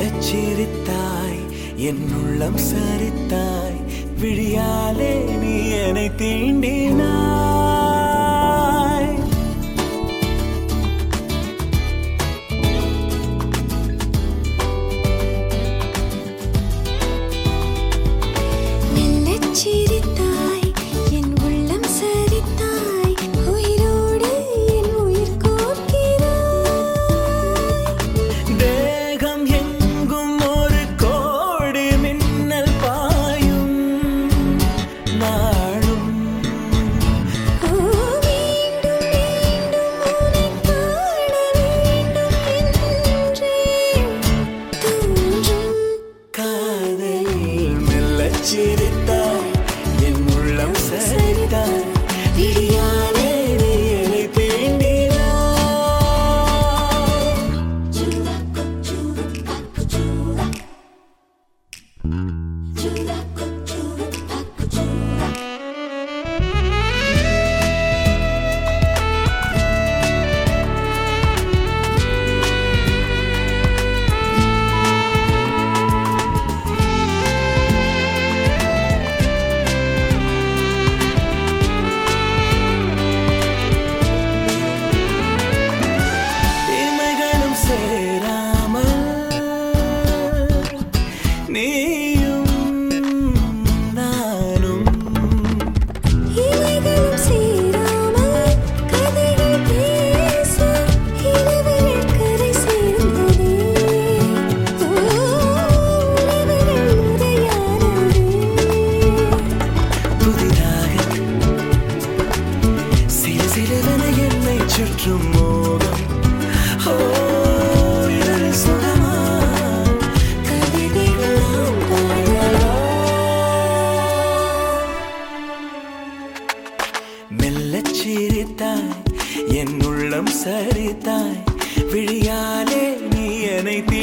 சிரித்தாய் என் உள்ளம் சரித்தாய் விழியாலே நீ என்னை தீண்டினாய். Gucci சுற்றும் மோகம் மெல்ல சிரித்தாய் என் உள்ளம் சரித்தாய். விழியாலே நீ என்னை தீ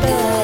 better.